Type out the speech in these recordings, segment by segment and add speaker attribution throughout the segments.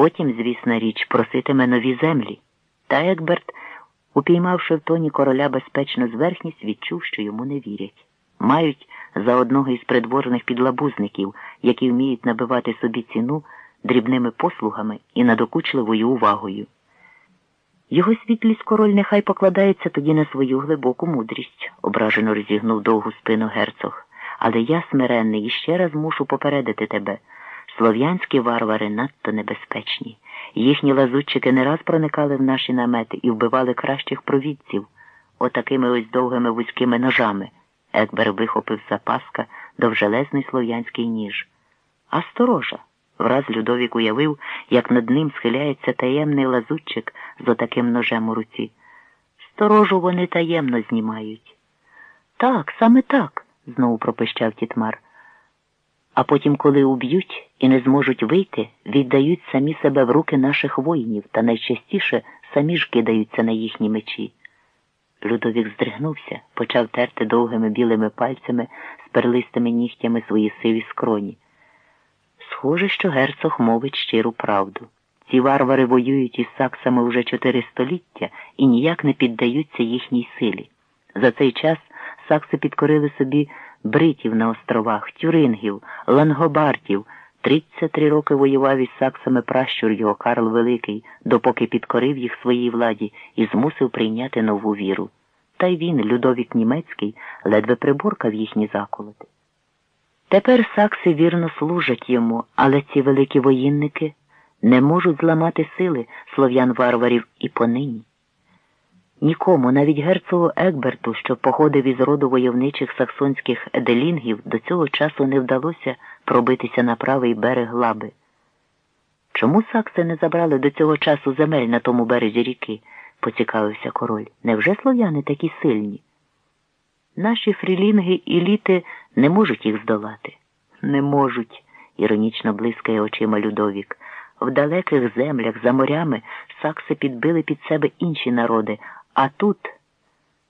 Speaker 1: Потім, звісна річ, проситиме нові землі. Та Екберт, упіймавши в тоні короля безпечну зверхність, відчув, що йому не вірять. Мають за одного із придворних підлабузників, які вміють набивати собі ціну дрібними послугами і надокучливою увагою. Його світлість король нехай покладається тоді на свою глибоку мудрість, ображено розігнув довгу спину герцог. Але я, смиренний, іще раз мушу попередити тебе. Слов'янські варвари надто небезпечні. Їхні лазутчики не раз проникали в наші намети і вбивали кращих провідців, отакими ось довгими вузькими ножами. Екбер вихопив запаска довжелезний слов'янський ніж. А сторожа. Враз Людовік уявив, як над ним схиляється таємний лазутчик з отаким ножем у руці. Сторожу вони таємно знімають. Так, саме так, знову пропищав Тітмар. А потім, коли уб'ють і не зможуть вийти, віддають самі себе в руки наших воїнів та найчастіше самі ж кидаються на їхні мечі. Людовік здригнувся, почав терти довгими білими пальцями з перлистими нігтями свої сиві скроні. Схоже, що герцог мовить щиру правду. Ці варвари воюють із саксами вже чотири століття і ніяк не піддаються їхній силі. За цей час сакси підкорили собі бритів на островах, тюрингів, лангобартів. 33 роки воював із саксами пращур його Карл Великий, допоки підкорив їх своїй владі і змусив прийняти нову віру. Та й він, Людовік Німецький, ледве приборкав їхні заколоти. Тепер сакси вірно служать йому, але ці великі воїнники не можуть зламати сили слов'ян варварів і понині. Нікому, навіть герцогу Екберту, що походив із роду войовничих саксонських еделінгів, до цього часу не вдалося пробитися на правий берег лаби. Чому сакси не забрали до цього часу земель на тому березі ріки? поцікавився король. Невже слов'яни такі сильні? Наші фрілінги і літи не можуть їх здолати. Не можуть, іронічно блискає очима Людовік. В далеких землях за морями сакси підбили під себе інші народи, а тут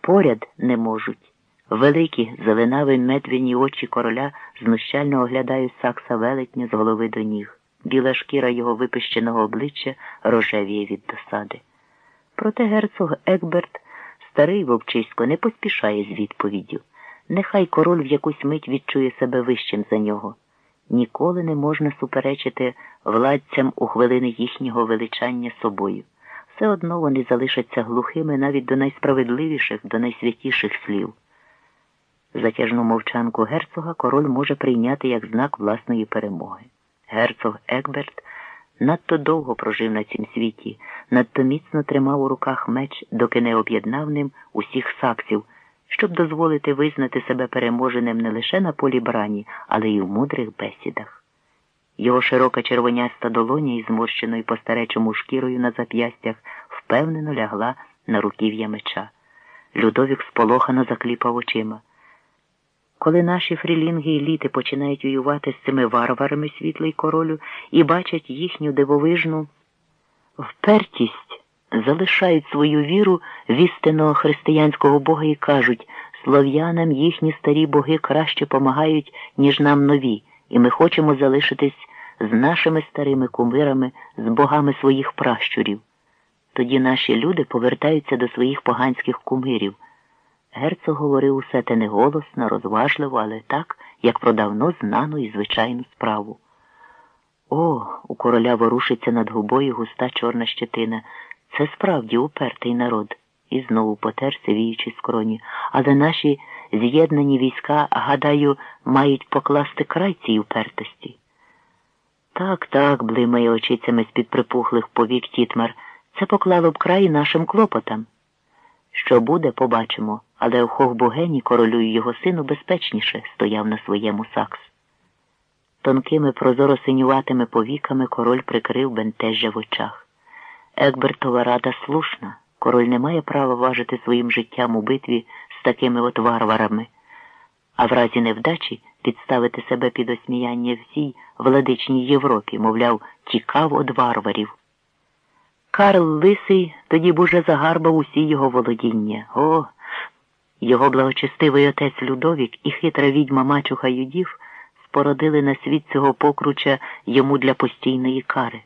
Speaker 1: поряд не можуть. Великі зеленаві медвяні очі короля знущально оглядають сакса велетня з голови до ніг. Біла шкіра його випищеного обличчя рожевіє від досади. Проте герцог Екберт, старий вовчисько, не поспішає з відповіддю. Нехай король в якусь мить відчує себе вищим за нього. Ніколи не можна суперечити владцям у хвилини їхнього величання собою. Все одно вони залишаться глухими навіть до найсправедливіших, до найсвятіших слів. Затяжну мовчанку герцога король може прийняти як знак власної перемоги. Герцог Екберт надто довго прожив на цім світі, надто міцно тримав у руках меч, доки не об'єднав ним усіх саксів, щоб дозволити визнати себе переможеним не лише на полі брані, але й у мудрих бесідах. Його широка червоняста долоня із зморщеною по старечому шкірою на зап'ястях впевнено лягла на руків'я меча. Людовік сполохано закліпав очима. Коли наші фрілінги і літи починають воювати з цими варварами світлий королю і бачать їхню дивовижну впертість, залишають свою віру в істинного християнського Бога і кажуть, слов'янам їхні старі боги краще помагають, ніж нам нові, і ми хочемо залишитись з нашими старими кумирами, з богами своїх пращурів. Тоді наші люди повертаються до своїх поганських кумирів. Герцог говорив усе те не голосно, розважливо, але так, як про давно знану і звичайну справу. О, у короля ворушиться над губою густа чорна щетина. Це справді упертий народ. І знову потерся, віючи скроні. Але наші з'єднані війська, гадаю, мають покласти край цій упертості. Так, так, блимає очицями з-під припухлих повік Тітмар. Це поклало б край нашим клопотам. Що буде, побачимо, але в Хохбогені королю і його сину безпечніше стояв на своєму сакс. Тонкими прозоро синюватими повіками король прикрив бентежжя в очах. Екбертова рада слушна, король не має права важити своїм життям у битві з такими от варварами, а в разі невдачі підставити себе під осміяння всій владичній Європі, мовляв, тікав од варварів. Карл Лисий тоді б уже загарбав усі його володіння. О, його благочестивий отець Людовік і хитра відьма мачуха Юдів спородили на світ цього покруча йому для постійної кари.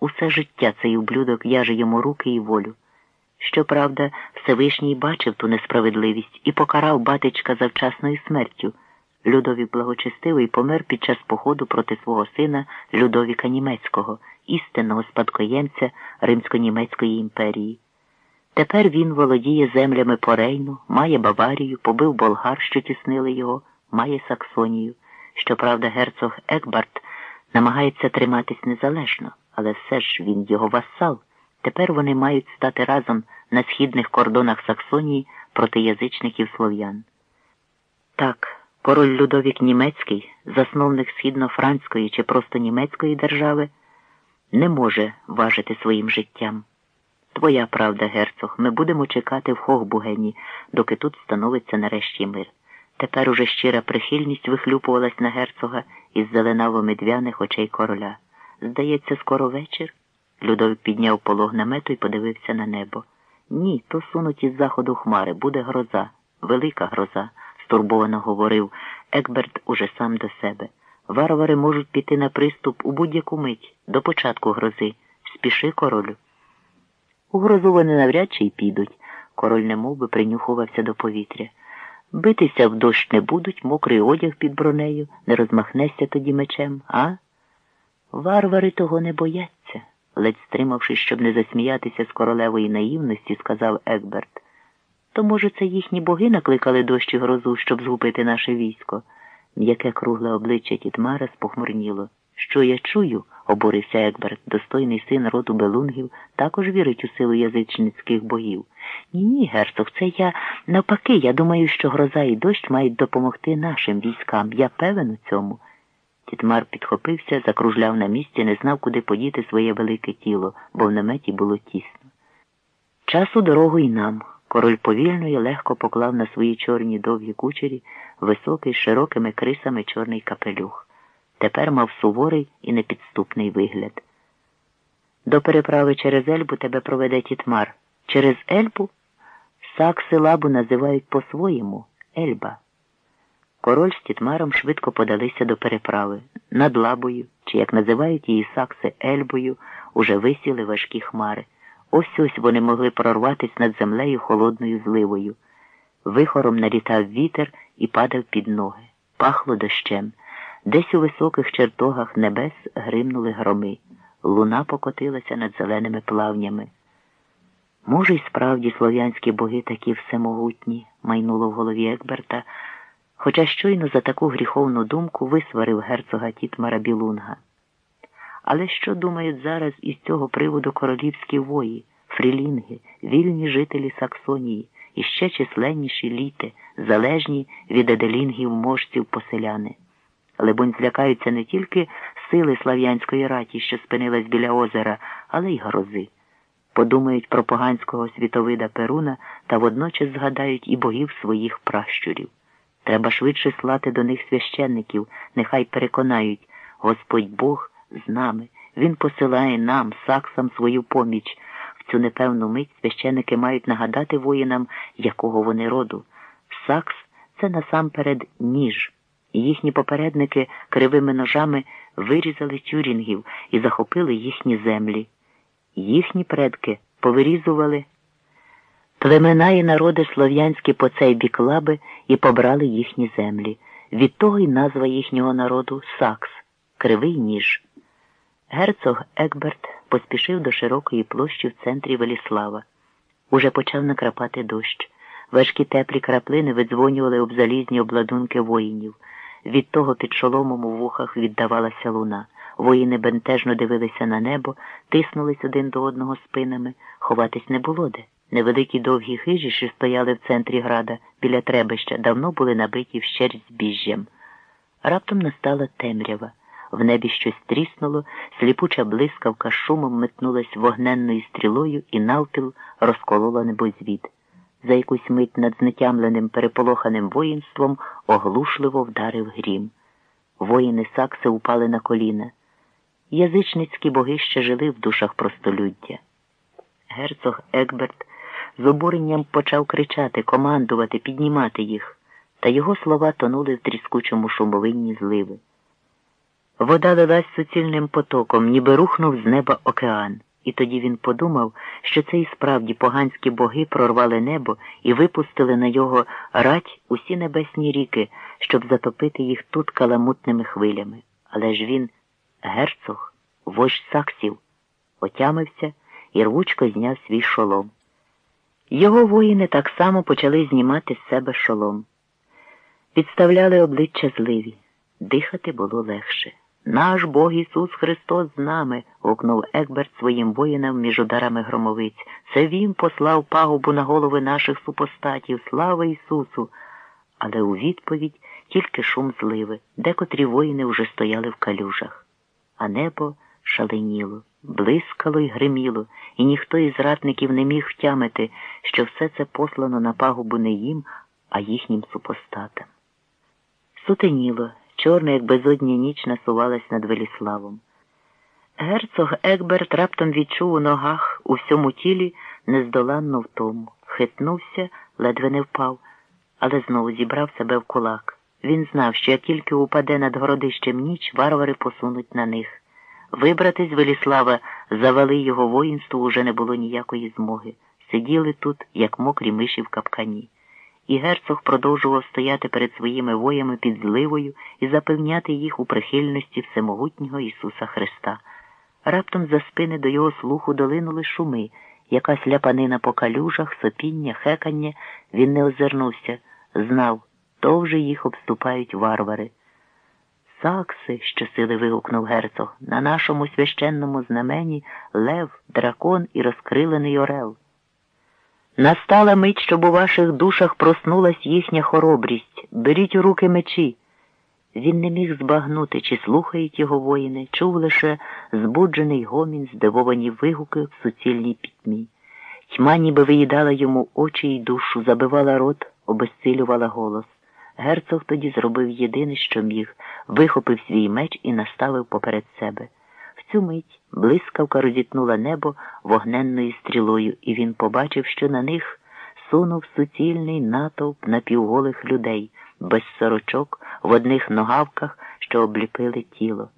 Speaker 1: Усе життя цей ублюдок в'яже йому руки і волю. Щоправда, Всевишній бачив ту несправедливість і покарав батечка завчасною смертю. Людовік благочестивий помер під час походу проти свого сина Людовіка Німецького, істинного спадкоємця Римсько-Німецької імперії. Тепер він володіє землями Порейну, має Баварію, побив болгар, що тіснили його, має Саксонію. Щоправда, герцог Екбарт намагається триматись незалежно, але все ж він його вассал. Тепер вони мають стати разом на східних кордонах Саксонії проти язичників слов'ян. Так, король Людовік Німецький, засновник східно-франської чи просто німецької держави, не може важити своїм життям. Твоя правда, герцог, ми будемо чекати в Хохбугені, доки тут становиться нарешті мир. Тепер уже щира прихильність вихлюпувалась на герцога із зеленаво медвяних очей короля. Здається, скоро вечір. Людовик підняв полог намету і подивився на небо. Ні, то сунуть із заходу хмари, буде гроза, велика гроза, стурбовано говорив Екберт уже сам до себе. Варвари можуть піти на приступ у будь-яку мить, до початку грози. Спіши, королю. У грозу вони навряд чи й підуть. Король немов би принюхувався до повітря. Битися в дощ не будуть, мокрий одяг під бронею, не розмахнешся тоді мечем, а? Варвари того не бояться, ледь стримавшись, щоб не засміятися з королевої наївності, сказав Екберт. То, може, це їхні боги накликали дощ і грозу, щоб згубити наше військо? М'яке кругле обличчя Тітмара спохмурніло. Що я чую? обурився Екберт, достойний син роду Белунгів, також вірить у силу язичницьких богів. Ні, ні, герцог, це я навпаки, я думаю, що гроза і дощ мають допомогти нашим військам. Я певен у цьому. Тітмар підхопився, закружляв на місці, не знав, куди подіти своє велике тіло, бо в наметі було тісно. Часу дорогу й нам. Король повільно і легко поклав на свої чорні довгі кучері високий з широкими крисами чорний капелюх. Тепер мав суворий і непідступний вигляд. До переправи через Ельбу тебе проведе тітмар. Через Ельбу? Сакси лабу називають по-своєму Ельба. Король з тітмаром швидко подалися до переправи. Над лабою, чи, як називають її сакси Ельбою, уже висіли важкі хмари. Ось ось вони могли прорватися над землею холодною зливою. Вихором налітав вітер і падав під ноги. Пахло дощем. Десь у високих чертогах небес гримнули громи. Луна покотилася над зеленими плавнями. Може, й справді слов'янські боги такі всемогутні, майнуло в голові Екберта, хоча щойно за таку гріховну думку висварив герцога Тітмара Білунга. Але що думають зараз із цього приводу королівські вої, фрілінги, вільні жителі Саксонії і ще численніші літи, залежні від еделінгів можців поселяни? Либонь, злякаються не тільки сили слав'янської раті, що спинилась біля озера, але й грози. Подумають про поганського світовида Перуна та водночас згадають і богів своїх пращурів. Треба швидше слати до них священників, нехай переконають Господь Бог з нами. Він посилає нам, саксам, свою поміч. В цю непевну мить священники мають нагадати воїнам, якого вони роду. Сакс це насамперед ніж. Їхні попередники кривими ножами вирізали тюрінгів і захопили їхні землі. Їхні предки повирізували племена і народи слов'янські по цей бік лаби і побрали їхні землі. Від того й назва їхнього народу Сакс, кривий ніж. Герцог Екберт поспішив до широкої площі в центрі Веліслава. Уже почав накрапати дощ. Важкі теплі краплини видзвонювали об залізні обладунки воїнів. Від того під шоломом у вухах віддавалася луна. Воїни бентежно дивилися на небо, тиснулись один до одного спинами, ховатись не було де. Невеликі довгі хижі, що стояли в центрі града біля требища, давно були набиті вщерть збіжжям. Раптом настала темрява. В небі щось тріснуло, сліпуча блискавка шумом метнулась вогненною стрілою і навпіл розколола небозвід. За якусь мить над знетямленим переполоханим воїнством оглушливо вдарив грім. Воїни Сакси упали на коліна. Язичницькі боги ще жили в душах простолюддя. Герцог Екберт з обуренням почав кричати, командувати, піднімати їх, та його слова тонули в тріскучому шумовинні зливи. Вода лилась суцільним потоком, ніби рухнув з неба океан, і тоді він подумав, що це і справді поганські боги прорвали небо і випустили на його рать усі небесні ріки, щоб затопити їх тут каламутними хвилями. Але ж він, герцог, вождь саксів, отямився і рвучко зняв свій шолом. Його воїни так само почали знімати з себе шолом. Підставляли обличчя зливі, дихати було легше. Наш Бог Ісус Христос з нами, гукнув Екберт своїм воїнам між ударами громовиць. Це Він послав пагубу на голови наших супостатів. Слава Ісусу! Але у відповідь тільки шум зливи, декотрі воїни вже стояли в калюжах, а небо шаленіло, блискало й гриміло, і ніхто із ратників не міг втямити, що все це послано на пагубу не їм, а їхнім супостатам. Сутеніло, чорна, як безодня ніч, насувалась над Веліславом. Герцог Екберт раптом відчув у ногах у всьому тілі нездоланну втому, хитнувся, ледве не впав, але знову зібрав себе в кулак. Він знав, що як тільки упаде над городищем ніч, варвари посунуть на них. Вибрати з Веліслава завали його воїнству уже не було ніякої змоги. Сиділи тут, як мокрі миші в капкані. І герцог продовжував стояти перед своїми воями під зливою і запевняти їх у прихильності всемогутнього Ісуса Христа. Раптом за спини до його слуху долинули шуми, якась ляпанина по калюжах, сопіння, хекання. Він не озирнувся, знав, то вже їх обступають варвари. Сакси, щосили вигукнув герцог, на нашому священному знамені лев, дракон і розкрилений орел. Настала мить, щоб у ваших душах проснулась їхня хоробрість. Беріть у руки мечі. Він не міг збагнути, чи слухають його воїни, чув лише збуджений гомін, здивовані вигуки в суцільній пітьмі. Тьма ніби виїдала йому очі й душу, забивала рот, обезцілювала голос. Герцог тоді зробив єдине, що міг, вихопив свій меч і наставив поперед себе. В цю мить блискавка розітнула небо вогненною стрілою, і він побачив, що на них сунув суцільний натовп напівголих людей, без сорочок, в одних ногавках, що обліпили тіло.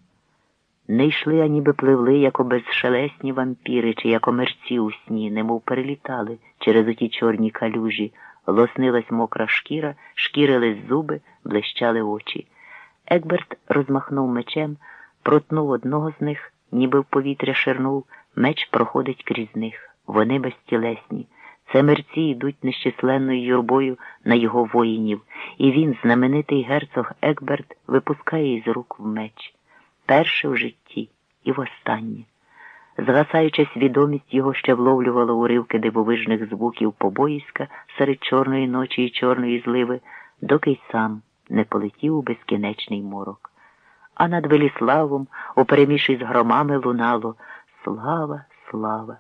Speaker 1: Не йшли, а ніби пливли, як безшелесні вампіри, чи як омерці у сні, немов перелітали через оті чорні калюжі. Лоснилась мокра шкіра, шкірились зуби, блищали очі. Екберт розмахнув мечем, протнув одного з них, ніби в повітря ширнув, меч проходить крізь них. Вони безтілесні. Це мерці йдуть нещисленною юрбою на його воїнів, і він, знаменитий герцог Екберт, випускає із рук в меч. Перше в житті і востаннє. Згасаюча свідомість його ще вловлювала уривки дивовижних звуків побоїська серед чорної ночі і чорної зливи, доки й сам не полетів у безкінечний морок. А над Веліславом, у переміші з громами лунало Слава, слава!